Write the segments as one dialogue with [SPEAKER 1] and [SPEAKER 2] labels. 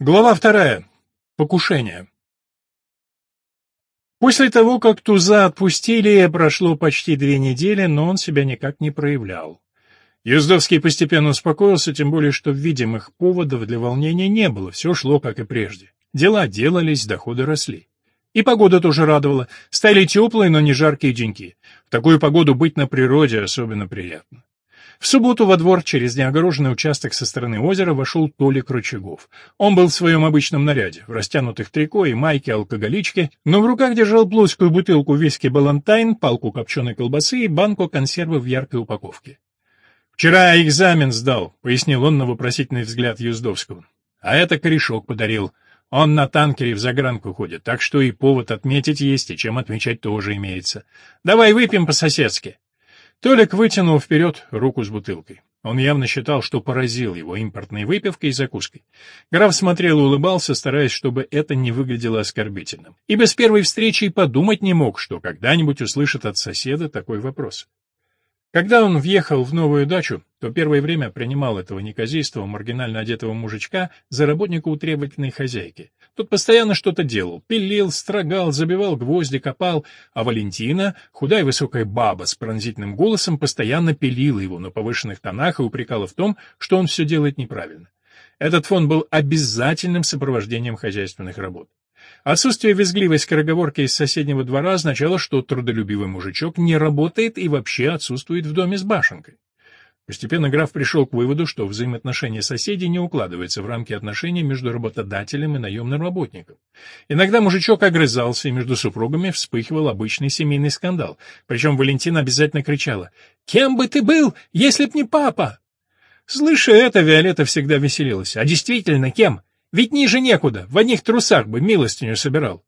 [SPEAKER 1] Глава вторая. Покушение. После того, как Туза отпустили, прошло почти две недели, но он себя никак не проявлял. Юздовский постепенно успокоился, тем более, что видимых поводов для волнения не было, все шло как и прежде. Дела делались, доходы росли. И погода тоже радовала. Стали теплые, но не жаркие деньки. В такую погоду быть на природе особенно приятно. В субботу во двор через неогороженный участок со стороны озера вошел Толик Рычагов. Он был в своем обычном наряде, в растянутых трико и майке алкоголичке, но в руках держал плоскую бутылку виски «Балантайн», палку копченой колбасы и банку консервы в яркой упаковке. «Вчера экзамен сдал», — пояснил он на вопросительный взгляд Юздовского. «А это корешок подарил. Он на танкере в загранку ходит, так что и повод отметить есть, и чем отмечать тоже имеется. Давай выпьем по-соседски». Толик вытянул вперед руку с бутылкой. Он явно считал, что поразил его импортной выпивкой и закуской. Граф смотрел и улыбался, стараясь, чтобы это не выглядело оскорбительным. И без первой встречи и подумать не мог, что когда-нибудь услышит от соседа такой вопрос. Когда он въехал в новую дачу, то первое время принимал этого неказистого, маргинально одетого мужичка за работника у требовательной хозяйки. Тот постоянно что-то делал, пилил, строгал, забивал гвозди, копал, а Валентина, худая высокая баба с пронзительным голосом, постоянно пилила его на повышенных тонах и упрекала в том, что он все делает неправильно. Этот фон был обязательным сопровождением хозяйственных работ. Отсутствие визгливой скороговорки из соседнего двора означало, что трудолюбивый мужичок не работает и вообще отсутствует в доме с башенкой. Постепенно граф пришел к выводу, что взаимоотношения соседей не укладываются в рамки отношений между работодателем и наемным работником. Иногда мужичок огрызался, и между супругами вспыхивал обычный семейный скандал. Причем Валентина обязательно кричала «Кем бы ты был, если б не папа?» Слыша это, Виолетта всегда веселилась. А действительно, кем? Ведь ниже некуда, в одних трусах бы милостиню собирал.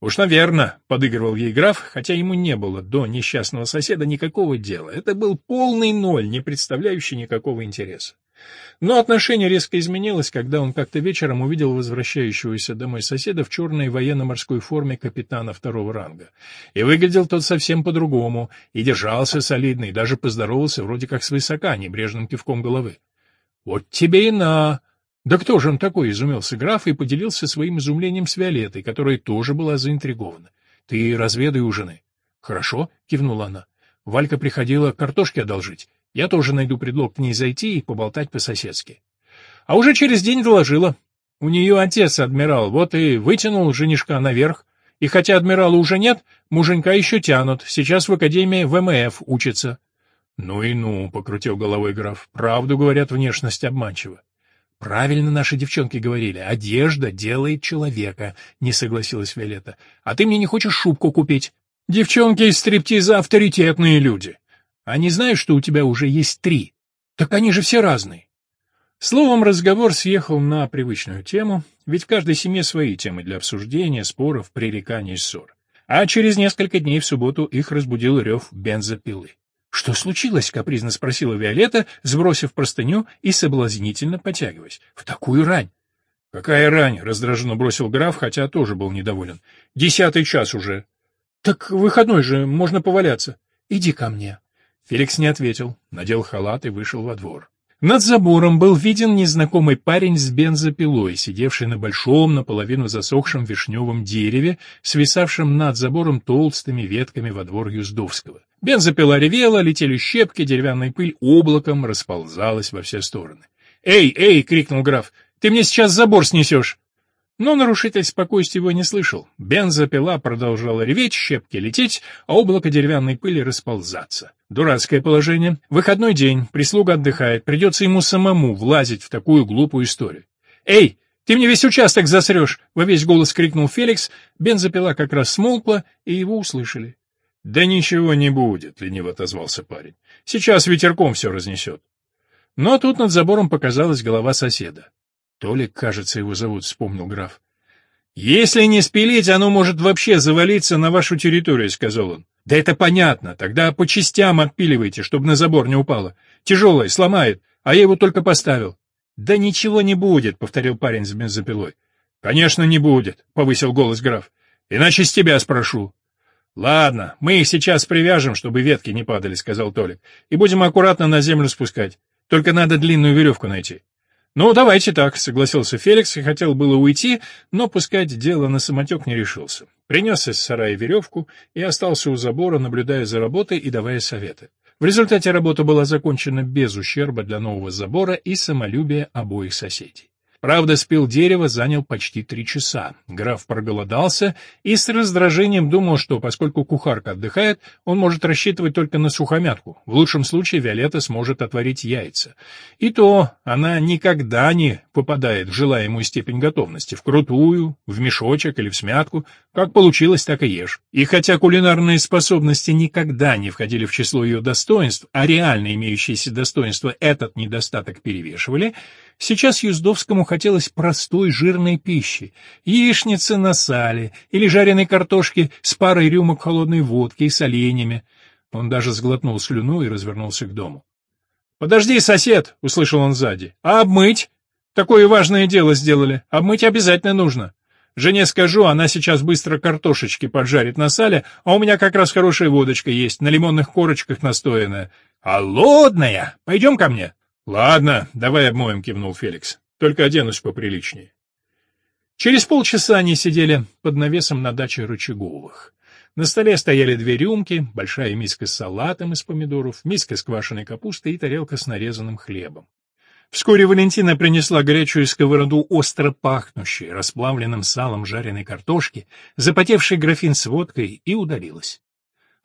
[SPEAKER 1] Уж, наверно, подыгрывал ей граф, хотя ему не было до несчастного соседа никакого дела. Это был полный ноль, не представляющий никакого интереса. Но отношение резко изменилось, когда он как-то вечером увидел возвращающегося домой соседа в черной военно-морской форме капитана второго ранга. И выглядел тот совсем по-другому, и держался солидно, и даже поздоровался вроде как свысока, небрежным кивком головы. «Вот тебе и на!» «Да кто же он такой?» — изумился граф и поделился своим изумлением с Виолеттой, которая тоже была заинтригована. «Ты разведай у жены». «Хорошо», — кивнула она. «Валька приходила картошки одолжить. Я тоже найду предлог к ней зайти и поболтать по-соседски». А уже через день доложила. У нее отец адмирал, вот и вытянул женишка наверх. И хотя адмирала уже нет, муженька еще тянут. Сейчас в Академии ВМФ учится. — Ну и ну, — покрутил головой граф, — правду говорят, внешность обманчива. Правильно наши девчонки говорили, одежда делает человека, не согласилась Виолетта. А ты мне не хочешь шубку купить? Девчонки из стриптиза авторитетные люди. Они знают, что у тебя уже есть три. Так они же все разные. Словом, разговор съехал на привычную тему, ведь в каждой семье свои темы для обсуждения, споров, пререканий и ссор. А через несколько дней в субботу их разбудил рев бензопилы. «Что случилось?» — капризно спросила Виолетта, сбросив простыню и соблазнительно потягиваясь. «В такую рань!» «Какая рань?» — раздраженно бросил граф, хотя тоже был недоволен. «Десятый час уже». «Так выходной же, можно поваляться. Иди ко мне». Феликс не ответил, надел халат и вышел во двор. Над забором был виден незнакомый парень с бензопилой, сидевший на большом, наполовину засохшем вишневом дереве, свисавшем над забором толстыми ветками во двор Юздовского. Бензопила ревела, летели щепки, деревянная пыль облаком расползалась во все стороны. «Эй, эй!» — крикнул граф. «Ты мне сейчас забор снесешь!» Но нарушитель спокойствия его не слышал. Бензопила продолжала реветь, щепки лететь, а облако деревянной пыли расползаться. Дурацкое положение. Выходной день, прислуга отдыхает, придется ему самому влазить в такую глупую историю. «Эй, ты мне весь участок засрешь!» — во весь голос крикнул Феликс. Бензопила как раз смолкла, и его услышали. «Да ничего не будет», — лениво отозвался парень. «Сейчас ветерком все разнесет». Но тут над забором показалась голова соседа. Толик, кажется, его зовут, вспомнил граф. «Если не спилить, оно может вообще завалиться на вашу территорию», — сказал он. «Да это понятно. Тогда по частям отпиливайте, чтобы на забор не упало. Тяжелое, сломает, а я его только поставил». «Да ничего не будет», — повторил парень с бензопилой. «Конечно, не будет», — повысил голос граф. «Иначе с тебя спрошу». «Ладно, мы их сейчас привяжем, чтобы ветки не падали», — сказал Толик, — «и будем аккуратно на землю спускать. Только надо длинную веревку найти». «Ну, давайте так», — согласился Феликс и хотел было уйти, но пускать дело на самотек не решился. Принес из сарая веревку и остался у забора, наблюдая за работой и давая советы. В результате работа была закончена без ущерба для нового забора и самолюбия обоих соседей. Правда, спил дерево занял почти три часа. Граф проголодался и с раздражением думал, что поскольку кухарка отдыхает, он может рассчитывать только на сухомятку. В лучшем случае Виолетта сможет отварить яйца. И то она никогда не попадает в желаемую степень готовности, в крутую, в мешочек или в смятку. Как получилось, так и ешь. И хотя кулинарные способности никогда не входили в число ее достоинств, а реально имеющиеся достоинства этот недостаток перевешивали, Сейчас Юздовскому хотелось простой жирной пищи, яичницы на сале или жареной картошки с парой рюмок холодной водки и соленьями. Он даже сглотнул слюну и развернулся к дому. «Подожди, сосед!» — услышал он сзади. «А обмыть? Такое важное дело сделали. Обмыть обязательно нужно. Жене скажу, она сейчас быстро картошечки поджарит на сале, а у меня как раз хорошая водочка есть, на лимонных корочках настоянная. Холодная! Пойдем ко мне!» «Ладно, давай обмоем», — кивнул Феликс. «Только оденусь поприличнее». Через полчаса они сидели под навесом на даче Рычаговых. На столе стояли две рюмки, большая миска с салатом из помидоров, миска с квашеной капустой и тарелка с нарезанным хлебом. Вскоре Валентина принесла горячую сковороду остро пахнущей, расплавленным салом жареной картошки, запотевший графин с водкой и удалилась.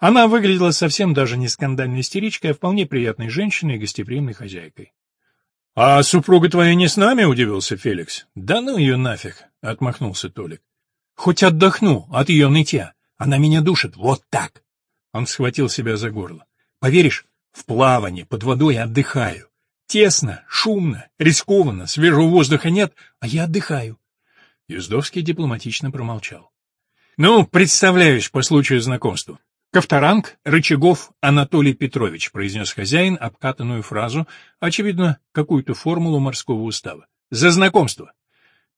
[SPEAKER 1] Она выглядела совсем даже не скандальной истеричкой, а вполне приятной женщиной и гостеприимной хозяйкой. — А супруга твоя не с нами? — удивился Феликс. — Да ну ее нафиг! — отмахнулся Толик. — Хоть отдохну от ее нытья. Она меня душит. Вот так! Он схватил себя за горло. — Поверишь, в плавании под водой отдыхаю. Тесно, шумно, рискованно, свежего воздуха нет, а я отдыхаю. Юздовский дипломатично промолчал. — Ну, представляешь, по случаю знакомства. «Ковторанг Рычагов Анатолий Петрович», — произнес хозяин обкатанную фразу, очевидно, какую-то формулу морского устава. «За знакомство!»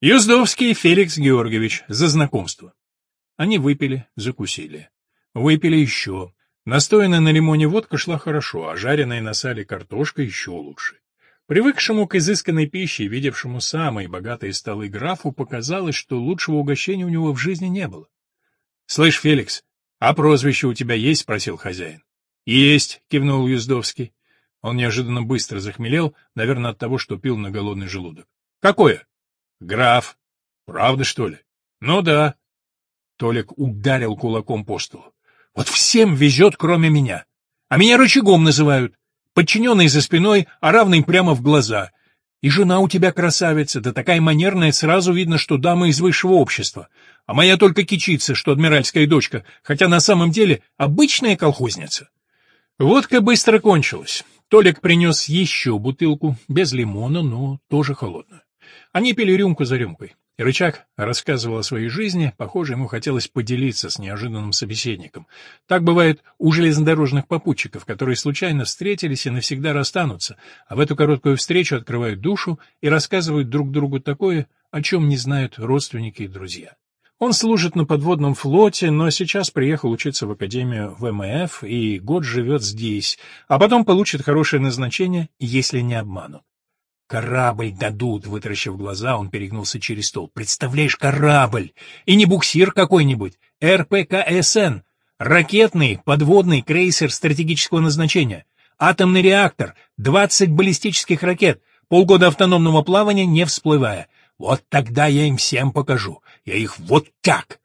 [SPEAKER 1] «Юздовский Феликс Георгиевич, за знакомство!» Они выпили, закусили. Выпили еще. Настоянная на лимоне водка шла хорошо, а жареная на сале картошка еще лучше. Привыкшему к изысканной пище, видевшему самые богатые столы графу, показалось, что лучшего угощения у него в жизни не было. — Слышь, Феликс, «А прозвище у тебя есть?» — спросил хозяин. «Есть», — кивнул Юздовский. Он неожиданно быстро захмелел, наверное, от того, что пил на голодный желудок. «Какое?» «Граф». «Правда, что ли?» «Ну да». Толик ударил кулаком по столу. «Вот всем везет, кроме меня. А меня рычагом называют. Подчиненный за спиной, а равный прямо в глаза. И жена у тебя красавица, да такая манерная, сразу видно, что дама из высшего общества. А моя только кичится, что адмиральская дочка, хотя на самом деле обычная колхозница. Водка быстро кончилась. Толик принес еще бутылку, без лимона, но тоже холодную. Они пили рюмку за рюмкой. Рычаг рассказывал о своей жизни, похоже, ему хотелось поделиться с неожиданным собеседником. Так бывает у железнодорожных попутчиков, которые случайно встретились и навсегда расстанутся, а в эту короткую встречу открывают душу и рассказывают друг другу такое, о чем не знают родственники и друзья. Он служит на подводном флоте, но сейчас приехал учиться в Академию ВМФ и год живет здесь, а потом получит хорошее назначение, если не обманут. «Корабль дадут!» — вытаращив глаза, он перегнулся через стол. «Представляешь, корабль! И не буксир какой-нибудь! РПКСН! Ракетный подводный крейсер стратегического назначения! Атомный реактор! Двадцать баллистических ракет! Полгода автономного плавания, не всплывая! Вот тогда я им всем покажу! Я их вот так!»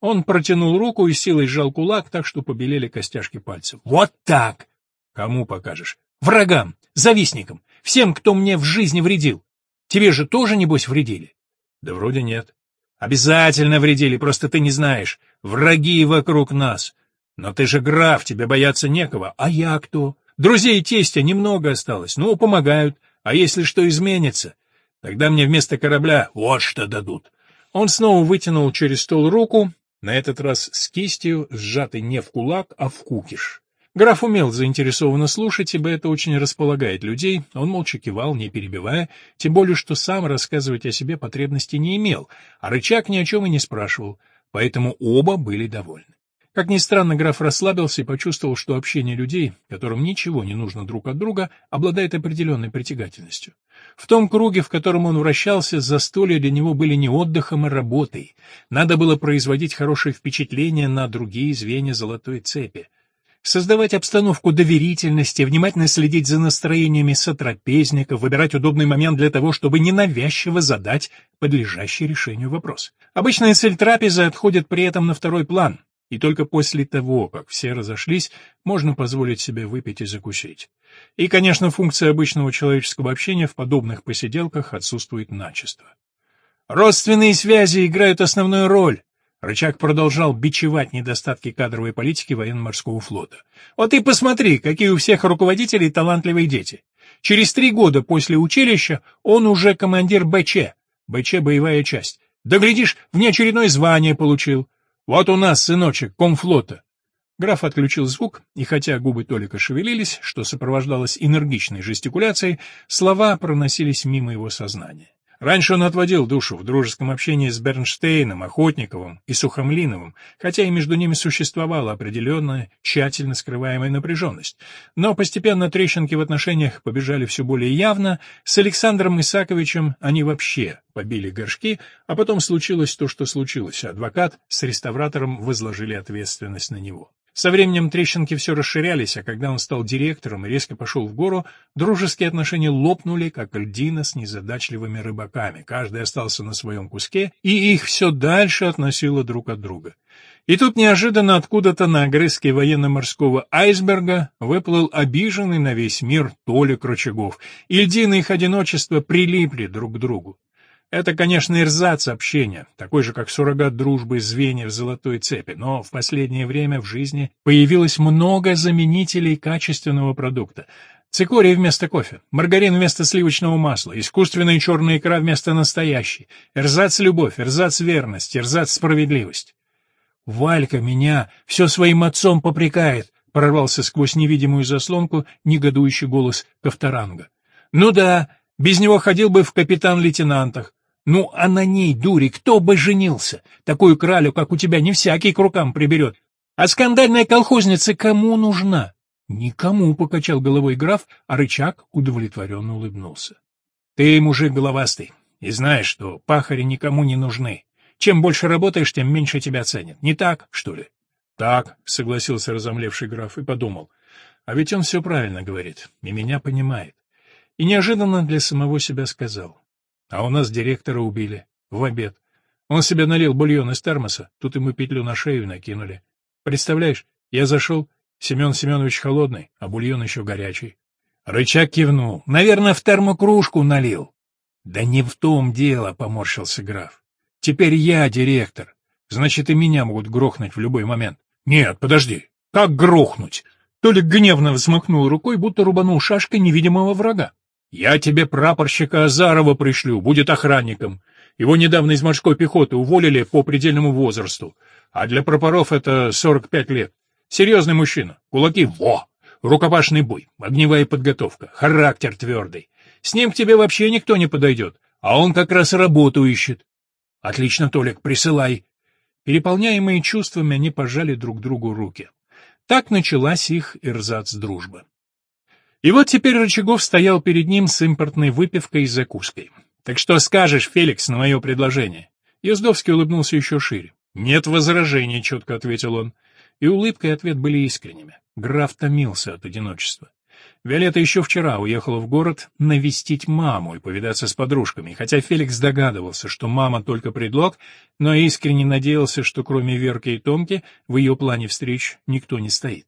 [SPEAKER 1] Он протянул руку и силой сжал кулак, так что побелели костяшки пальцев. «Вот так!» «Кому покажешь?» «Врагам! Завистникам! Всем, кто мне в жизни вредил. Тебе же тоже, небось, вредили? Да вроде нет. Обязательно вредили, просто ты не знаешь. Враги вокруг нас. Но ты же граф, тебе бояться некого. А я кто? Друзей тестя немного осталось, ну, помогают. А если что изменится, тогда мне вместо корабля вот что дадут. Он снова вытянул через стол руку, на этот раз с кистью, сжатой не в кулак, а в кукиш. Граф умел заинтересованно слушать, ибо это очень располагает людей, он молча кивал, не перебивая, тем более, что сам рассказывать о себе потребности не имел, а рычаг ни о чем и не спрашивал, поэтому оба были довольны. Как ни странно, граф расслабился и почувствовал, что общение людей, которым ничего не нужно друг от друга, обладает определенной притягательностью. В том круге, в котором он вращался, застолья для него были не отдыхом, а работой. Надо было производить хорошее впечатление на другие звенья золотой цепи создавать обстановку доверительности, внимательно следить за настроениями сотрапезников, выбирать удобный момент для того, чтобы ненавязчиво задать подлежащий решению вопрос. Обычная цель трапезы отходит при этом на второй план, и только после того, как все разошлись, можно позволить себе выпить и закусить. И, конечно, функция обычного человеческого общения в подобных посиделках отсутствует начисто. Родственные связи играют основную роль, Рычаг продолжал бичевать недостатки кадровой политики военно-морского флота. «Вот и посмотри, какие у всех руководителей талантливые дети. Через три года после училища он уже командир БЧ. БЧ — боевая часть. Да, глядишь, внеочередное звание получил. Вот у нас, сыночек, комфлота». Граф отключил звук, и хотя губы Толика шевелились, что сопровождалось энергичной жестикуляцией, слова проносились мимо его сознания. Раньше он отводил душу в дружеском общении с Бернштейном, Охотниковым и Сухомлиновым, хотя и между ними существовала определенная, тщательно скрываемая напряженность. Но постепенно трещинки в отношениях побежали все более явно, с Александром Исаковичем они вообще побили горшки, а потом случилось то, что случилось, адвокат с реставратором возложили ответственность на него. Со временем трещинки все расширялись, а когда он стал директором и резко пошел в гору, дружеские отношения лопнули, как льдина с незадачливыми рыбаками. Каждый остался на своем куске, и их все дальше относило друг от друга. И тут неожиданно откуда-то на огрызке военно-морского айсберга выплыл обиженный на весь мир Толик Рычагов, и льдины их одиночества прилипли друг к другу. Это, конечно, ирзац общения, такой же, как суррогат дружбы звеньев золотой цепи, но в последнее время в жизни появилось много заменителей качественного продукта. Цикорий вместо кофе, маргарин вместо сливочного масла, искусственная черная икра вместо настоящей, эрзац-любовь, эрзац-верность, эрзац-справедливость. «Валька меня все своим отцом попрекает», — прорвался сквозь невидимую заслонку негодующий голос Ковторанга. «Ну да, без него ходил бы в капитан-лейтенантах. Ну, а на ней, дури, кто бы женился? Такую кралю, как у тебя, не всякий к рукам приберет. А скандальная колхозница кому нужна? Никому, — покачал головой граф, а рычаг удовлетворенно улыбнулся. Ты мужик головастый, и знаешь, что пахари никому не нужны. Чем больше работаешь, тем меньше тебя ценят. Не так, что ли? Так, — согласился разомлевший граф и подумал. А ведь он все правильно говорит, и меня понимает. И неожиданно для самого себя сказал. А у нас директора убили. В обед. Он себе налил бульон из термоса, тут ему петлю на шею накинули. Представляешь, я зашел, Семен Семенович холодный, а бульон еще горячий. Рычаг кивнул. Наверное, в термокружку налил. Да не в том дело, поморщился граф. Теперь я директор. Значит, и меня могут грохнуть в любой момент. Нет, подожди. Как грохнуть? Толик гневно взмахнул рукой, будто рубанул шашкой невидимого врага. Я тебе прапорщика Азарова пришлю, будет охранником. Его недавно из морской пехоты уволили по предельному возрасту, а для прапоров это 45 лет. Серьезный мужчина, кулаки — во! Рукопашный бой, огневая подготовка, характер твердый. С ним к тебе вообще никто не подойдет, а он как раз работу ищет. Отлично, Толик, присылай. Переполняемые чувствами, они пожали друг другу руки. Так началась их ирзац-дружба. И вот теперь Рычагов стоял перед ним с импортной выпивкой и закуской. «Так что скажешь, Феликс, на мое предложение?» Ездовский улыбнулся еще шире. «Нет возражений», — четко ответил он. И улыбка и ответ были искренними. Граф томился от одиночества. Виолетта еще вчера уехала в город навестить маму и повидаться с подружками, хотя Феликс догадывался, что мама только предлог, но искренне надеялся, что кроме Верки и Томки в ее плане встреч никто не стоит.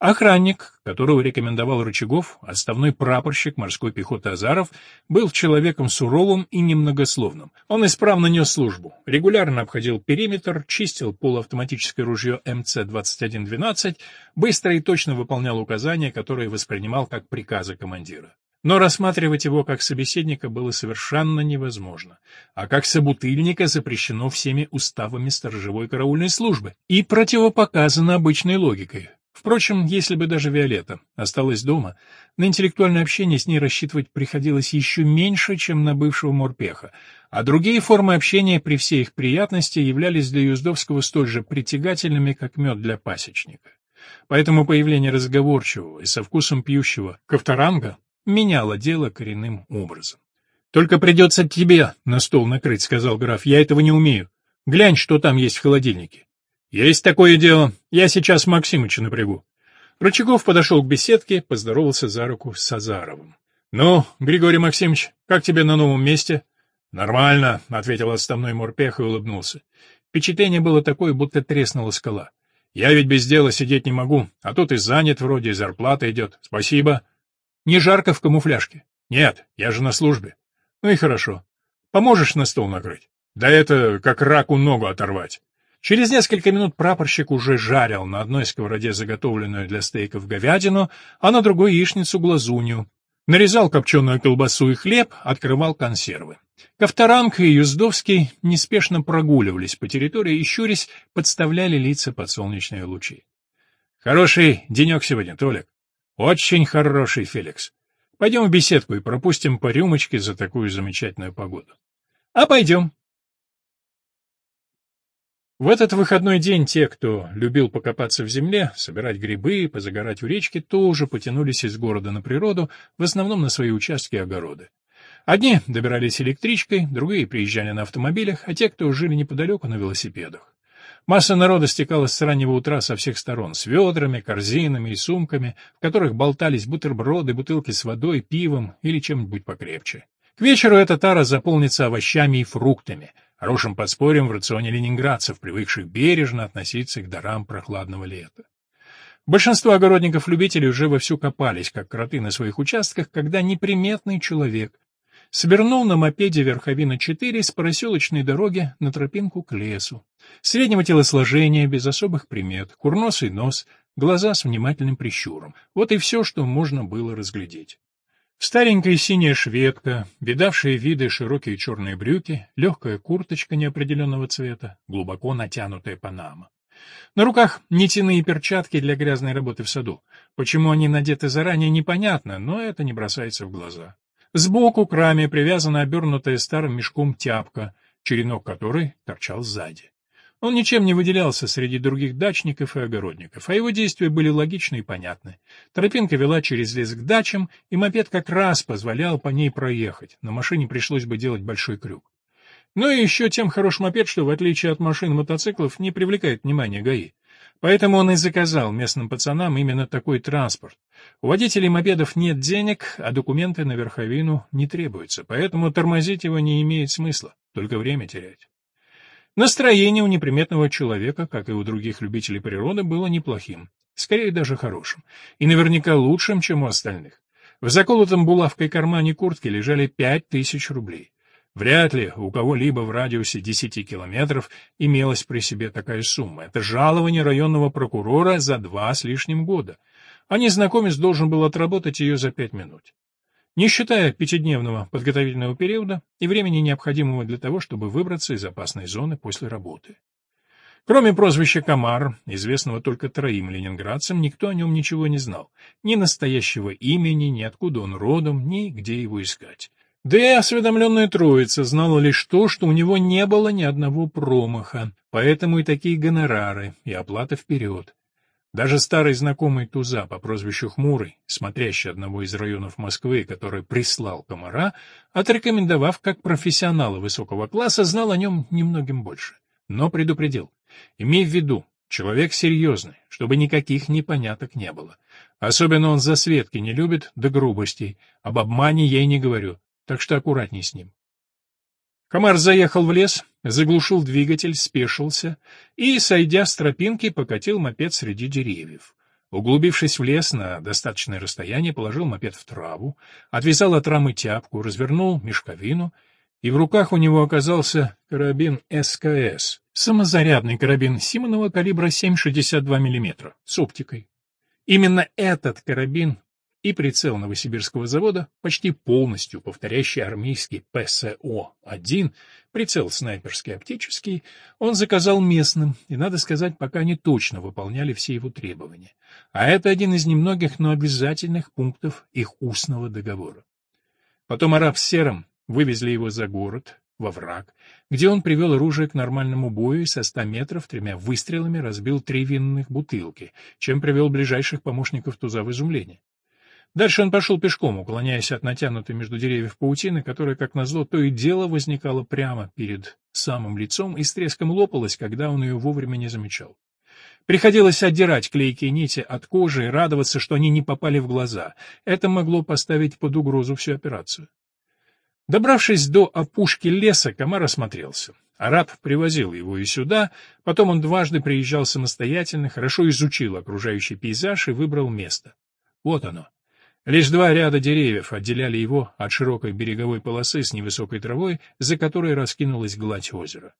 [SPEAKER 1] Охранник, которого рекомендовал Рычагов, отставной прапорщик морской пехоты Азаров, был человеком суровым и немногословным. Он исправно нес службу, регулярно обходил периметр, чистил полуавтоматическое ружье МЦ-2112, быстро и точно выполнял указания, которые воспринимал как приказы командира. Но рассматривать его как собеседника было совершенно невозможно, а как собутыльника запрещено всеми уставами сторожевой караульной службы и противопоказано обычной логикой. Впрочем, если бы даже Виолетта осталась дома, на интеллектуальное общение с ней рассчитывать приходилось еще меньше, чем на бывшего морпеха, а другие формы общения при всей их приятности являлись для Юздовского столь же притягательными, как мед для пасечника. Поэтому появление разговорчивого и со вкусом пьющего Ковторанга меняло дело коренным образом. «Только придется тебе на стол накрыть», — сказал граф, — «я этого не умею. Глянь, что там есть в холодильнике». «Есть такое дело. Я сейчас Максимыча напрягу». Рычагов подошел к беседке, поздоровался за руку с Сазаровым. «Ну, Григорий Максимович, как тебе на новом месте?» «Нормально», — ответил отставной морпех и улыбнулся. Впечатление было такое, будто треснула скала. «Я ведь без дела сидеть не могу, а тут и занят вроде, и зарплата идет. Спасибо». «Не жарко в камуфляжке?» «Нет, я же на службе». «Ну и хорошо. Поможешь на стол накрыть?» «Да это как раку ногу оторвать». Через несколько минут прапорщик уже жарил на одной сковороде заготовленную для стейков говядину, а на другой яичницу глазунью. Нарезал копченую колбасу и хлеб, открывал консервы. Ковторанг и Юздовский неспешно прогуливались по территории и, щурясь, подставляли лица под солнечные лучи. «Хороший денек сегодня, Толик. Очень хороший, Феликс. Пойдем в беседку и пропустим по рюмочке за такую замечательную погоду». «А пойдем», в этот выходной день те, кто любил покопаться в земле, собирать грибы, позагорать в речке, тоже потянулись из города на природу, в основном на свои участки и огороды. Одни добирались электричкой, другие приезжали на автомобилях, а те, кто жили неподалеку, на велосипедах. Масса народа стекалась с раннего утра со всех сторон, с ведрами, корзинами и сумками, в которых болтались бутерброды, бутылки с водой, пивом или чем-нибудь покрепче. К вечеру эта тара заполнится овощами и фруктами — хорошим подспорьем в рационе ленинградцев, привыкших бережно относиться к дарам прохладного лета. Большинство огородников-любителей уже вовсю копались, как кроты на своих участках, когда неприметный человек свернул на мопеде верховина 4 с проселочной дороги на тропинку к лесу. Среднего телосложения, без особых примет, курносый нос, глаза с внимательным прищуром. Вот и все, что можно было разглядеть. Старенькая синяя шведка, видавшие виды широкие черные брюки, легкая курточка неопределенного цвета, глубоко натянутая панама. На руках нитяные перчатки для грязной работы в саду. Почему они надеты заранее, непонятно, но это не бросается в глаза. Сбоку к раме привязана обернутая старым мешком тяпка, черенок которой торчал сзади. Он ничем не выделялся среди других дачников и огородников, а его действия были логичны и понятны. Тропинка вела через лес к дачам, и мопед как раз позволял по ней проехать, на машине пришлось бы делать большой крюк. Ну и еще тем хорош мопед, что, в отличие от машин и мотоциклов, не привлекает внимания ГАИ. Поэтому он и заказал местным пацанам именно такой транспорт. У водителей мопедов нет денег, а документы на верховину не требуются, поэтому тормозить его не имеет смысла, только время терять. Настроение у неприметного человека, как и у других любителей природы, было неплохим, скорее даже хорошим, и наверняка лучшим, чем у остальных. В заколотом булавкой кармане куртки лежали пять тысяч рублей. Вряд ли у кого-либо в радиусе десяти километров имелась при себе такая сумма. Это жалование районного прокурора за два с лишним года, а незнакомец должен был отработать ее за пять минут не считая пятидневного подготовительного периода и времени, необходимого для того, чтобы выбраться из опасной зоны после работы. Кроме прозвища «Комар», известного только троим ленинградцам, никто о нем ничего не знал. Ни настоящего имени, ни откуда он родом, ни где его искать. Да и осведомленная троица знала лишь то, что у него не было ни одного промаха, поэтому и такие гонорары, и оплата вперед. Даже старый знакомый Туза по прозвищу Хмурый, смотрящий одного из районов Москвы, который прислал комара, отрекомендовав как профессионала высокого класса, знал о нем немногим больше. Но предупредил. Имей в виду, человек серьезный, чтобы никаких непоняток не было. Особенно он за Светки не любит, да грубостей. Об обмане я и не говорю, так что аккуратней с ним. Комар заехал в лес, заглушил двигатель, спешился и, сойдя с тропинки, покатил мопед среди деревьев. Углубившись в лес на достаточное расстояние, положил мопед в траву, отвязал от рамы тяпку, развернул мешковину, и в руках у него оказался карабин СКС, самозарядный карабин Симонова калибра 7,62 мм с оптикой. Именно этот карабин и прицел Новосибирского завода, почти полностью повторяющий армейский ПСО-1, прицел снайперский оптический, он заказал местным, и, надо сказать, пока они точно выполняли все его требования. А это один из немногих, но обязательных пунктов их устного договора. Потом араб с серым вывезли его за город, во враг, где он привел оружие к нормальному бою и со ста метров тремя выстрелами разбил три винных бутылки, чем привел ближайших помощников Туза в изумление. Дальше он пошел пешком, уклоняясь от натянутой между деревьев паутины, которая, как назло, то и дело возникала прямо перед самым лицом и с треском лопалась, когда он ее вовремя не замечал. Приходилось отдирать клейкие нити от кожи и радоваться, что они не попали в глаза. Это могло поставить под угрозу всю операцию. Добравшись до опушки леса, комар осмотрелся. Араб привозил его и сюда, потом он дважды приезжал самостоятельно, хорошо изучил окружающий пейзаж и выбрал место. Вот оно. Лишь два ряда деревьев отделяли его от широкой береговой полосы с невысокой травой, за которой раскинулась гладь озера.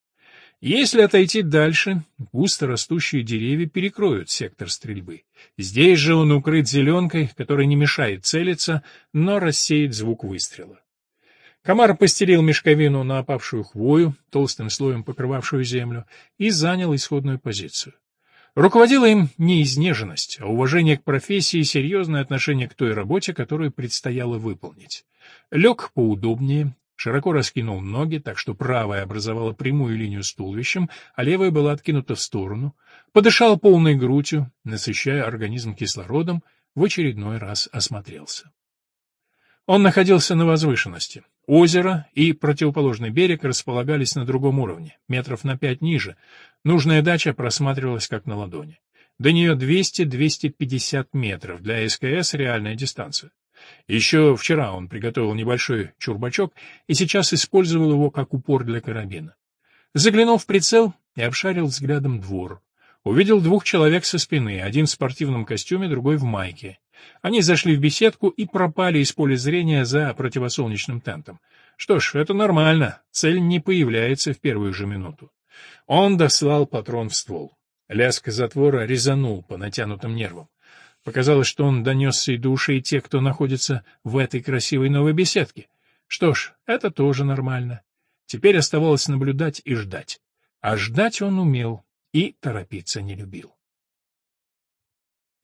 [SPEAKER 1] Если отойти дальше, густо растущие деревья перекроют сектор стрельбы. Здесь же он укрыт зеленкой, которая не мешает целиться, но рассеет звук выстрела. Комар постелил мешковину на опавшую хвою, толстым слоем покрывавшую землю, и занял исходную позицию. Руководила им не изнеженность, а уважение к профессии и серьезное отношение к той работе, которую предстояло выполнить. Лег поудобнее, широко раскинул ноги, так что правая образовала прямую линию с туловищем, а левая была откинута в сторону, подышал полной грудью, насыщая организм кислородом, в очередной раз осмотрелся. Он находился на возвышенности. Озеро и противоположный берег располагались на другом уровне, метров на пять ниже. Нужная дача просматривалась как на ладони. До нее 200-250 метров, для СКС реальная дистанция. Еще вчера он приготовил небольшой чурбачок и сейчас использовал его как упор для карабина. Заглянул в прицел и обшарил взглядом двор. Увидел двух человек со спины, один в спортивном костюме, другой в майке. Они зашли в беседку и пропали из поля зрения за противосолнечным тентом. Что ж, это нормально, цель не появляется в первую же минуту. Он дослал патрон в ствол. Лязг затвора резанул по натянутым нервам. Показалось, что он донесся и до ушей тех, кто находится в этой красивой новой беседке. Что ж, это тоже нормально. Теперь оставалось наблюдать и ждать. А ждать он умел и торопиться не любил.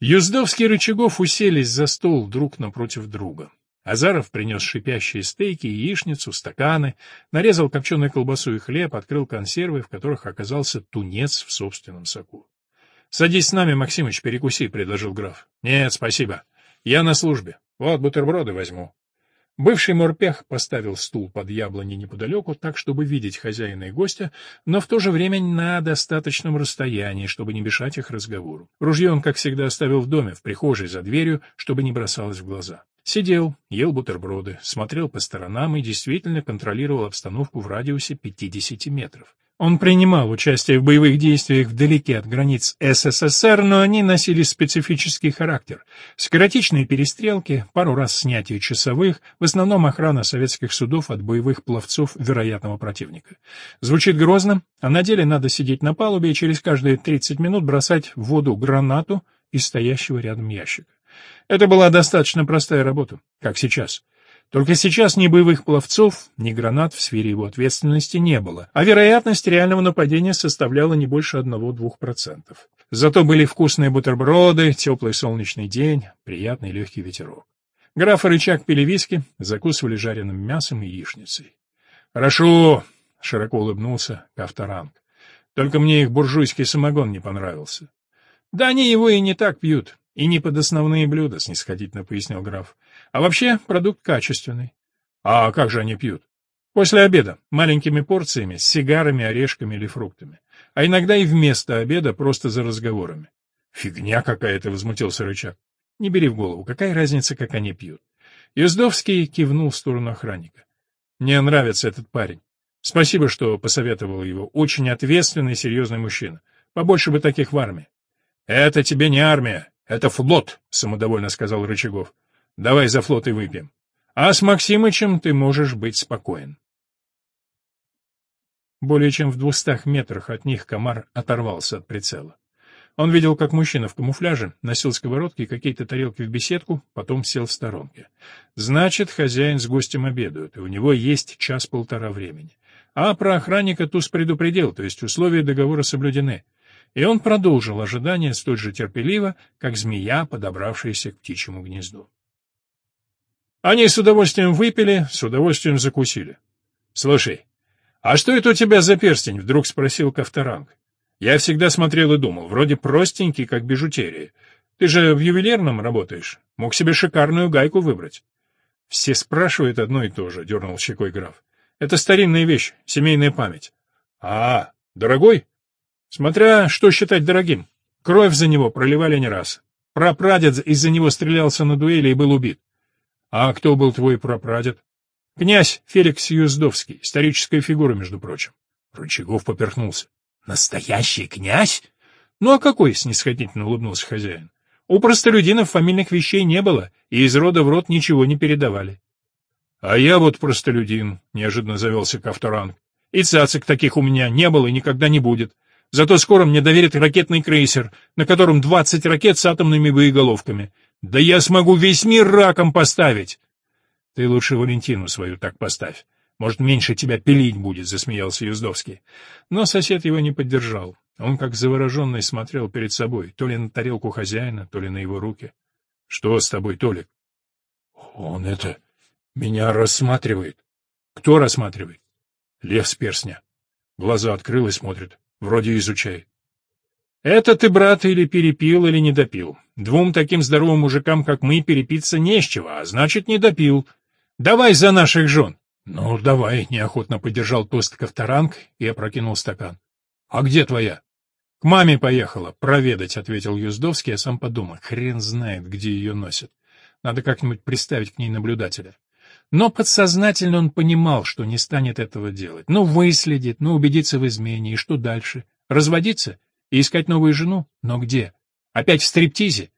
[SPEAKER 1] Юздовский и Рычагов уселись за стол друг напротив друга. Азаров принес шипящие стейки, яичницу, стаканы, нарезал копченую колбасу и хлеб, открыл консервы, в которых оказался тунец в собственном соку. — Садись с нами, Максимыч, перекуси, — предложил граф. — Нет, спасибо. Я на службе. Вот бутерброды возьму. Бывший морпех поставил стул под яблони неподалеку, так, чтобы видеть хозяина и гостя, но в то же время на достаточном расстоянии, чтобы не мешать их разговору. Ружье он, как всегда, оставил в доме, в прихожей за дверью, чтобы не бросалось в глаза. Сидел, ел бутерброды, смотрел по сторонам и действительно контролировал обстановку в радиусе 50 метров. Он принимал участие в боевых действиях вдалеке от границ СССР, но они носили специфический характер. Скоротечные перестрелки, пару раз снятие часовых, в основном охрана советских судов от боевых пловцов вероятного противника. Звучит грозно, а на деле надо сидеть на палубе и через каждые 30 минут бросать в воду гранату из стоящего рядом ящика. Это была достаточно простая работа, как сейчас. Только сейчас ни боевых пловцов, ни гранат в сфере его ответственности не было, а вероятность реального нападения составляла не больше 1-2%. Зато были вкусные бутерброды, теплый солнечный день, приятный легкий ветерок. Граф и рычаг пили виски, закусывали жареным мясом и яичницей. «Хорошо», — широко улыбнулся Кавторанг. «Только мне их буржуйский самогон не понравился». «Да они его и не так пьют, и не под основные блюда», — снисходительно пояснил граф. А вообще, продукт качественный. А как же они пьют? После обеда, маленькими порциями, с сигарами, орешками или фруктами. А иногда и вместо обеда, просто за разговорами. Фигня какая-то, возмутился рычаг. Не бери в голову, какая разница, как они пьют. Юздовский кивнул в сторону охранника. Мне нравится этот парень. Спасибо, что посоветовал его. Очень ответственный и серьезный мужчина. Побольше бы таких в армии. Это тебе не армия, это флот, самодовольно сказал Рычагов. Давай за флот и выпьем. А с Максимычем ты можешь быть спокоен. Более чем в двухстах метрах от них комар оторвался от прицела. Он видел, как мужчина в камуфляже носил сковородки и какие-то тарелки в беседку, потом сел в сторонке. Значит, хозяин с гостем обедают, и у него есть час-полтора времени. А про охранника Туз предупредил, то есть условия договора соблюдены. И он продолжил ожидание столь же терпеливо, как змея, подобравшаяся к птичьему гнезду. Они с удовольствием выпили, с удовольствием закусили. — Слушай, а что это у тебя за перстень? — вдруг спросил Ковторанг. Я всегда смотрел и думал, вроде простенький, как бижутерия. Ты же в ювелирном работаешь. Мог себе шикарную гайку выбрать. Все спрашивают одно и то же, — дернул щекой граф. Это старинная вещь, семейная память. А, дорогой? Смотря что считать дорогим. Кровь за него проливали не раз. Прапрадед из-за него стрелялся на дуэли и был убит. А кто был твой прапрадед? Князь Феликс Юздовский, историческая фигура, между прочим. Рычагов поперхнулся. Настоящий князь? Ну а какой, снисходительно улыбнулся хозяин. У простолюдинов фамильных вещей не было, и из рода в род ничего не передавали. А я вот простолюдин, неожиданно завелся Кавторанг. И цацик таких у меня не было и никогда не будет. Зато скоро мне доверят ракетный крейсер, на котором двадцать ракет с атомными боеголовками. Да я смогу весь мир раком поставить. Ты лучше Валентину свою так поставь. Может, меньше тебя пилить будет, засмеялся Юздовский. Но сосед его не поддержал. Он, как завороженный, смотрел перед собой, то ли на тарелку хозяина, то ли на его руки. — Что с тобой, Толик? — Он это... меня рассматривает. — Кто рассматривает? — Лев с перстня. Глаза открыл и смотрит. Вроде изучает. Это ты, брат, или перепил, или не допил. Двум таким здоровым мужикам, как мы, перепиться не с чего, а значит, не допил. Давай за наших жен. Ну, давай, неохотно поддержал тост Ковторанг и опрокинул стакан. А где твоя? К маме поехала, проведать, ответил Юздовский, а сам подумал, хрен знает, где ее носят. Надо как-нибудь приставить к ней наблюдателя. Но подсознательно он понимал, что не станет этого делать. Ну, выследит, ну, убедится в измене, и что дальше? Разводиться? И искать новую жену? Но где? Опять в стриптизе?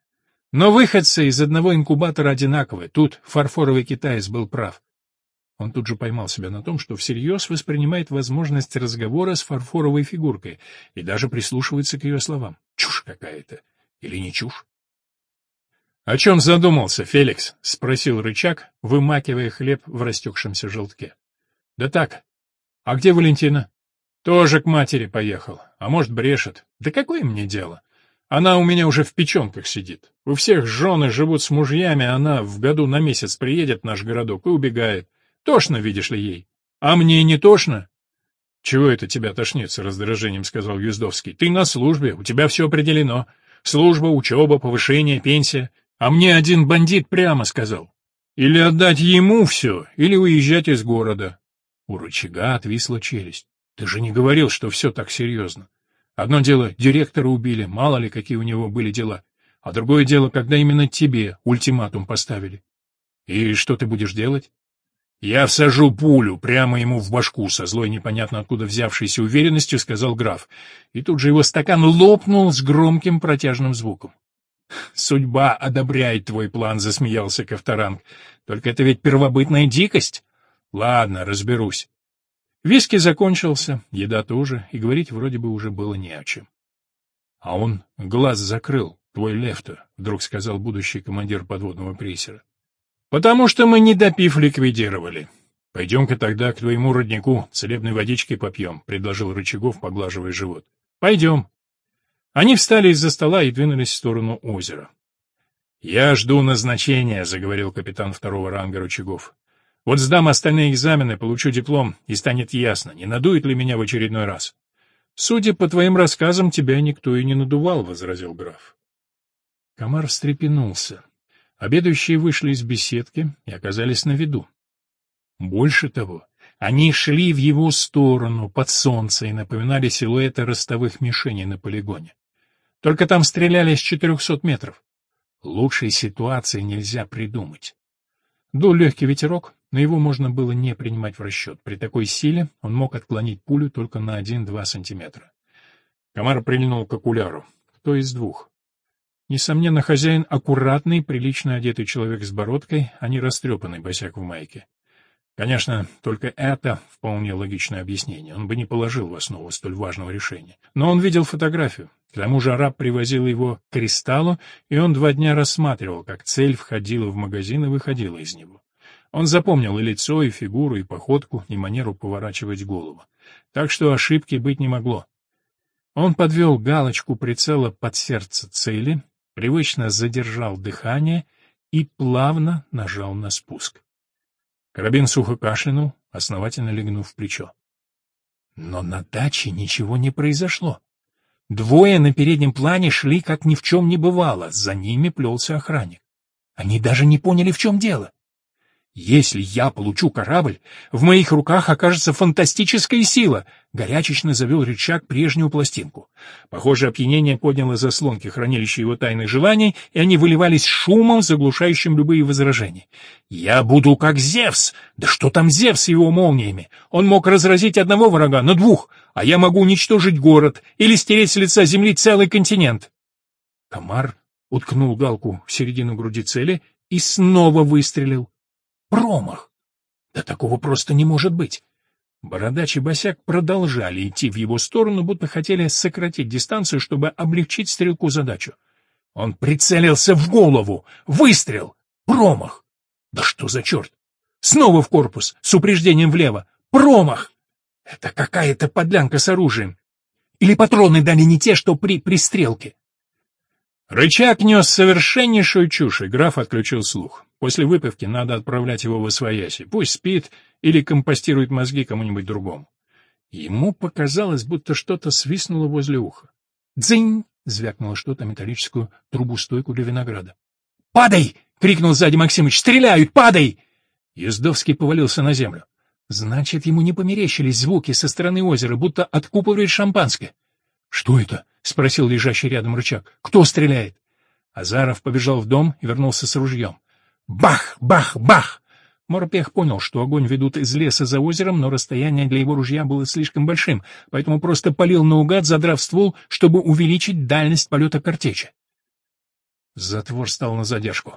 [SPEAKER 1] Но выходцы из одного инкубатора одинаковые. Тут фарфоровый китаец был прав. Он тут же поймал себя на том, что всерьез воспринимает возможность разговора с фарфоровой фигуркой и даже прислушивается к ее словам. Чушь какая-то. Или не чушь? — О чем задумался, Феликс? — спросил рычаг, вымакивая хлеб в растекшемся желтке. — Да так. А где Валентина? Тоже к матери поехал. А может, брешет. Да какое мне дело? Она у меня уже в печенках сидит. У всех жены живут с мужьями, она в году на месяц приедет в наш городок и убегает. Тошно, видишь ли, ей. А мне не тошно. Чего это тебя тошнит, с раздражением сказал Юздовский. Ты на службе, у тебя все определено. Служба, учеба, повышение, пенсия. А мне один бандит прямо сказал. Или отдать ему все, или уезжать из города. У рычага отвисла челюсть. Ты же не говорил, что все так серьезно. Одно дело, директора убили, мало ли, какие у него были дела. А другое дело, когда именно тебе ультиматум поставили. И что ты будешь делать? Я всажу пулю прямо ему в башку, со злой непонятно откуда взявшейся уверенностью сказал граф. И тут же его стакан лопнул с громким протяжным звуком. «Судьба одобряет твой план», — засмеялся Ковторанг. «Только это ведь первобытная дикость». «Ладно, разберусь. Виски закончился, еда тоже, и говорить вроде бы уже было не о чем. — А он глаз закрыл, твой Лефта, — вдруг сказал будущий командир подводного крейсера. — Потому что мы, не допив, ликвидировали. — Пойдем-ка тогда к твоему роднику целебной водички попьем, — предложил Рычагов, поглаживая живот. — Пойдем. Они встали из-за стола и двинулись в сторону озера. — Я жду назначения, — заговорил капитан второго ранга Рычагов. Вот сдам остальные экзамены, получу диплом, и станет ясно, не надует ли меня в очередной раз. Судя по твоим рассказам, тебя никто и не надувал, — возразил граф. Комар встрепенулся. Обедающие вышли из беседки и оказались на виду. Больше того, они шли в его сторону, под солнце, и напоминали силуэты ростовых мишеней на полигоне. Только там стреляли с четырехсот метров. Лучшей ситуации нельзя придумать. Дул легкий ветерок, но его можно было не принимать в расчет. При такой силе он мог отклонить пулю только на 1-2 сантиметра. Комар прильнул к окуляру. Кто из двух? Несомненно, хозяин — аккуратный, прилично одетый человек с бородкой, а не растрепанный босяк в майке. Конечно, только это вполне логичное объяснение. Он бы не положил в основу столь важного решения. Но он видел фотографию. К тому же араб привозил его к кристаллу, и он два дня рассматривал, как цель входила в магазин и выходила из него. Он запомнил и лицо, и фигуру, и походку, и манеру поворачивать голову. Так что ошибки быть не могло. Он подвел галочку прицела под сердце цели, привычно задержал дыхание и плавно нажал на спуск. Карабин сухо кашлянул, основательно легнув в плечо. Но на даче ничего не произошло. Двое на переднем плане шли, как ни в чем не бывало, за ними плелся охранник. Они даже не поняли, в чем дело. Если я получу корабль, в моих руках окажется фантастическая сила, горячечно завел рычаг прежнюю пластинку. Похоже, опьянение подняло заслонки хранилища его тайных желаний, и они выливались шумом, заглушающим любые возражения. Я буду как Зевс! Да что там Зевс с его молниями? Он мог разразить одного врага на двух, а я могу уничтожить город или стереть с лица земли целый континент. Комар уткнул галку в середину груди цели и снова выстрелил. Промах! Да такого просто не может быть. Бородач и Босяк продолжали идти в его сторону, будто хотели сократить дистанцию, чтобы облегчить стрелку задачу. Он прицелился в голову. Выстрел! Промах! Да что за черт! Снова в корпус, с упреждением влево. Промах! Это какая-то подлянка с оружием. Или патроны дали не те, что при пристрелке. Рычаг нес совершеннейшую чушь, и граф отключил слух. После выпивки надо отправлять его в освояси. Пусть спит или компостирует мозги кому-нибудь другому. Ему показалось, будто что-то свистнуло возле уха. «Дзынь!» — звякнуло что-то металлическую трубу-стойку для винограда. «Падай!» — крикнул сзади Максимыч. «Стреляют! Падай!» Ездовский повалился на землю. Значит, ему не померещились звуки со стороны озера, будто откупывает шампанское. «Что это?» — спросил лежащий рядом рычаг. «Кто стреляет?» Азаров побежал в дом и вернулся с ружьем. «Бах! Бах! Бах!» Морпех понял, что огонь ведут из леса за озером, но расстояние для его ружья было слишком большим, поэтому просто полил наугад, задрав ствол, чтобы увеличить дальность полета картечи. Затвор стал на задержку.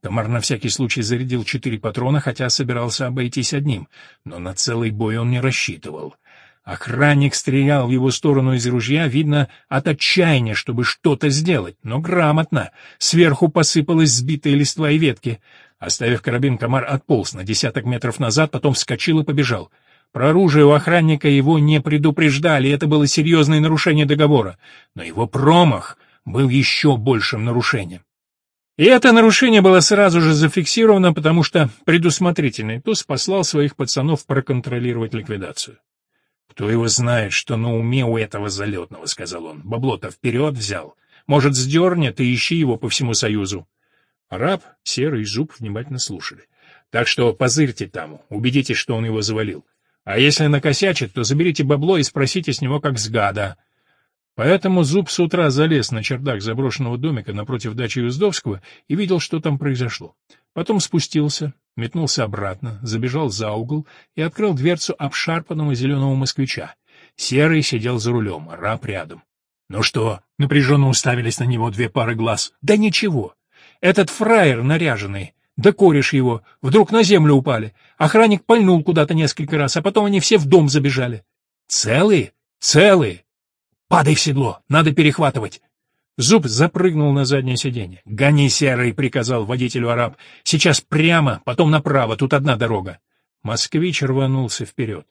[SPEAKER 1] Тамар на всякий случай зарядил четыре патрона, хотя собирался обойтись одним, но на целый бой он не рассчитывал. Охранник стрелял в его сторону из ружья, видно, от отчаяния, чтобы что-то сделать, но грамотно. Сверху посыпалась сбитая листва и ветки. Оставив карабин, комар отполз на десяток метров назад, потом вскочил и побежал. Про оружие у охранника его не предупреждали, это было серьезное нарушение договора. Но его промах был еще большим нарушением. И это нарушение было сразу же зафиксировано, потому что предусмотрительный Туз послал своих пацанов проконтролировать ликвидацию. «Кто его знает, что на уме у этого залетного», — сказал он. «Бабло-то вперед взял. Может, сдернет и ищи его по всему Союзу». Раб, Серый Зуб внимательно слушали. «Так что позырьте там, убедитесь, что он его завалил. А если накосячит, то заберите бабло и спросите с него, как с гада». Поэтому Зуб с утра залез на чердак заброшенного домика напротив дачи Юздовского и видел, что там произошло. Потом спустился, метнулся обратно, забежал за угол и открыл дверцу обшарпанного зеленого москвича. Серый сидел за рулем, раб рядом. «Ну что?» — напряженно уставились на него две пары глаз. «Да ничего. Этот фраер наряженный, да кореш его, вдруг на землю упали. Охранник пальнул куда-то несколько раз, а потом они все в дом забежали. Целые? Целые. Падай в седло, надо перехватывать. Зуб запрыгнул на заднее сиденье. «Гони, серый!» — приказал водителю араб. «Сейчас прямо, потом направо, тут одна дорога». Москвич рванулся вперед.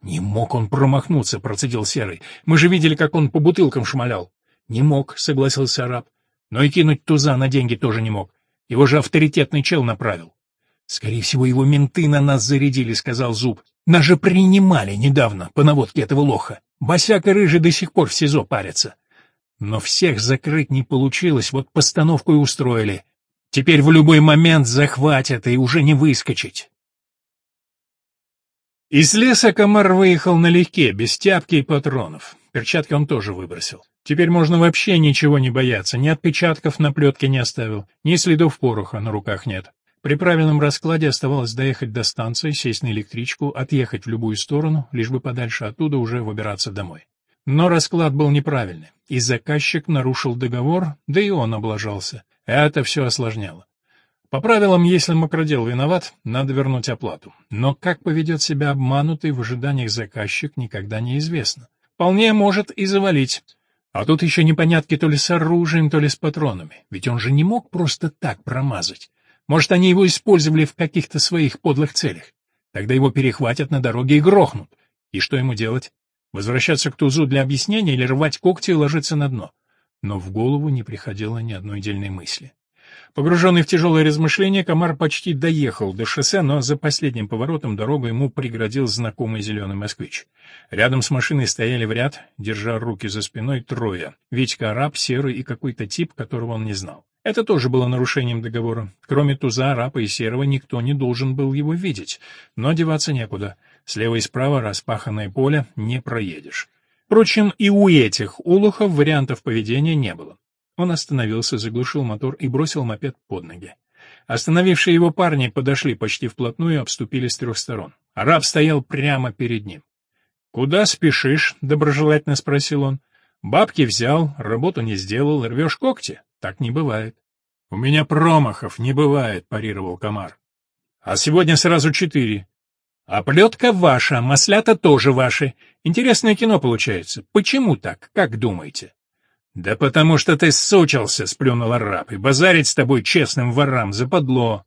[SPEAKER 1] «Не мог он промахнуться», — процедил серый. «Мы же видели, как он по бутылкам шмалял». «Не мог», — согласился араб. «Но и кинуть туза на деньги тоже не мог. Его же авторитетный чел направил». «Скорее всего, его менты на нас зарядили», — сказал Зуб. «Нас же принимали недавно по наводке этого лоха. Босяк и Рыжий до сих пор в СИЗО парятся». Но всех закрыть не получилось, вот постановку и устроили. Теперь в любой момент захватят и уже не выскочить. Из леса комар выехал налегке, без тяпки и патронов. Перчатки он тоже выбросил. Теперь можно вообще ничего не бояться, ни отпечатков на плетке не оставил, ни следов пороха на руках нет. При правильном раскладе оставалось доехать до станции, сесть на электричку, отъехать в любую сторону, лишь бы подальше оттуда уже выбираться домой. Но расклад был неправильный, и заказчик нарушил договор, да и он облажался. Это все осложняло. По правилам, если мокродел виноват, надо вернуть оплату. Но как поведет себя обманутый в ожиданиях заказчик, никогда не известно. Вполне может и завалить. А тут еще непонятки то ли с оружием, то ли с патронами. Ведь он же не мог просто так промазать. Может, они его использовали в каких-то своих подлых целях. Тогда его перехватят на дороге и грохнут. И что ему делать? Возвращаться к Тузу для объяснения или рвать когти и ложиться на дно? Но в голову не приходило ни одной дельной мысли. Погруженный в тяжелые размышления, комар почти доехал до шоссе, но за последним поворотом дорогу ему преградил знакомый зеленый москвич. Рядом с машиной стояли в ряд, держа руки за спиной, трое. Витька араб, серый и какой-то тип, которого он не знал. Это тоже было нарушением договора. Кроме Туза, арапа и серого, никто не должен был его видеть. Но деваться некуда. Слева и справа распаханное поле, не проедешь. Впрочем, и у этих улухов вариантов поведения не было. Он остановился, заглушил мотор и бросил мопед под ноги. Остановившие его парни подошли почти вплотную и обступили с трех сторон. Араб стоял прямо перед ним. «Куда спешишь?» — доброжелательно спросил он. «Бабки взял, работу не сделал, рвешь когти? Так не бывает». «У меня промахов не бывает», — парировал комар. «А сегодня сразу четыре». «А плетка ваша, маслята тоже ваши. Интересное кино получается. Почему так, как думаете?» «Да потому что ты сучился», — сплюнул араб, — «и базарить с тобой честным ворам западло».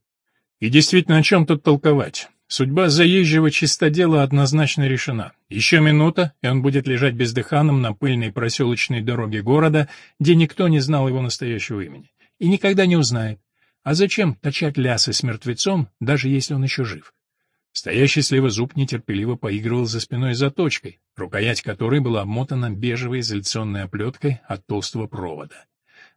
[SPEAKER 1] И действительно, о чем тут толковать? Судьба заезжего чистодела однозначно решена. Еще минута, и он будет лежать бездыханным на пыльной проселочной дороге города, где никто не знал его настоящего имени. И никогда не узнает. А зачем точать лясы с мертвецом, даже если он еще жив? Стоящий слева зуб нетерпеливо поигрывал за спиной заточкой, рукоять которой была обмотана бежевой изоляционной оплеткой от толстого провода.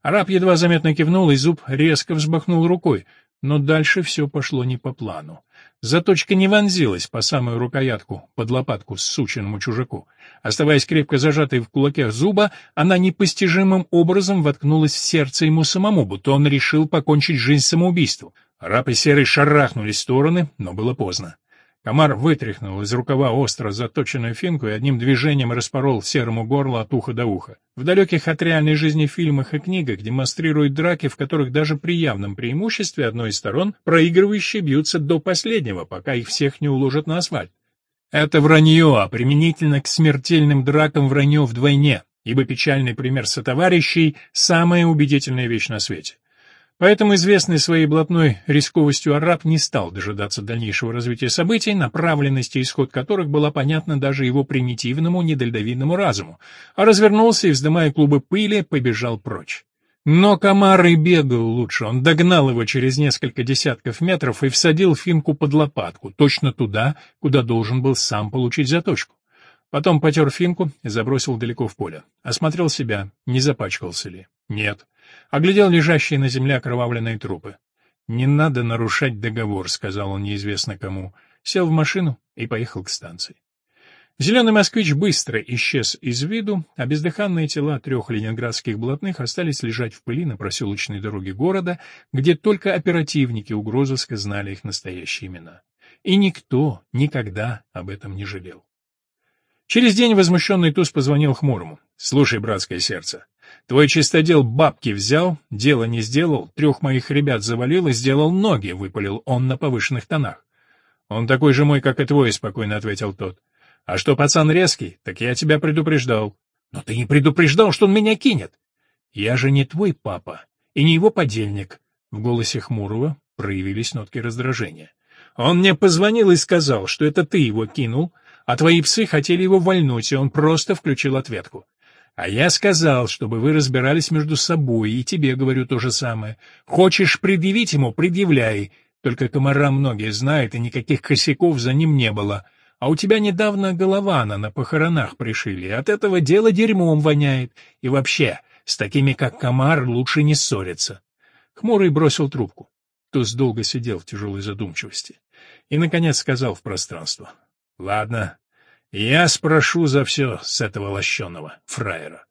[SPEAKER 1] Араб едва заметно кивнул, и зуб резко взмахнул рукой, но дальше все пошло не по плану. Заточка не вонзилась по самую рукоятку под лопатку сученному чужаку. Оставаясь крепко зажатой в кулаке зуба, она непостижимым образом воткнулась в сердце ему самому, будто он решил покончить жизнь самоубийством. Раб и Серый шарахнулись в стороны, но было поздно. Комар вытряхнул из рукава остро заточенную финку и одним движением распорол серому горло от уха до уха. В далеких от реальной жизни фильмах и книгах демонстрируют драки, в которых даже при явном преимуществе одной из сторон проигрывающие бьются до последнего, пока их всех не уложат на асфальт. Это вранье, а применительно к смертельным дракам вранье вдвойне, ибо печальный пример сотоварищей — самая убедительная вещь на свете. Поэтому известный своей блатной рисковостью араб не стал дожидаться дальнейшего развития событий, направленность и исход которых была понятна даже его примитивному недальновидному разуму, а развернулся и, вздымая клубы пыли, побежал прочь. Но комар и бегал лучше, он догнал его через несколько десятков метров и всадил финку под лопатку, точно туда, куда должен был сам получить заточку. Потом потер финку и забросил далеко в поле. Осмотрел себя, не запачкался ли. Нет. Оглядел лежащие на земле окровавленные трупы. «Не надо нарушать договор», — сказал он неизвестно кому. Сел в машину и поехал к станции. Зеленый москвич быстро исчез из виду, а бездыханные тела трех ленинградских блатных остались лежать в пыли на проселочной дороге города, где только оперативники угрозыска знали их настоящие имена. И никто никогда об этом не жалел. Через день возмущенный Туз позвонил Хмурому. «Слушай, братское сердце, твой чистодел бабки взял, дело не сделал, трех моих ребят завалил и сделал ноги», — выпалил он на повышенных тонах. «Он такой же мой, как и твой», — спокойно ответил тот. «А что пацан резкий, так я тебя предупреждал». «Но ты не предупреждал, что он меня кинет». «Я же не твой папа и не его подельник». В голосе Хмурого проявились нотки раздражения. «Он мне позвонил и сказал, что это ты его кинул, а твои псы хотели его вольнуть, и он просто включил ответку. А я сказал, чтобы вы разбирались между собой, и тебе говорю то же самое. Хочешь предъявить ему — предъявляй. Только комара многие знают, и никаких косяков за ним не было. А у тебя недавно голована на похоронах пришили, от этого дело дерьмом воняет. И вообще, с такими, как комар, лучше не ссориться. Хмурый бросил трубку. Туз долго сидел в тяжелой задумчивости. И, наконец, сказал в пространство. Ладно, я спрошу за все с этого лощеного фраера.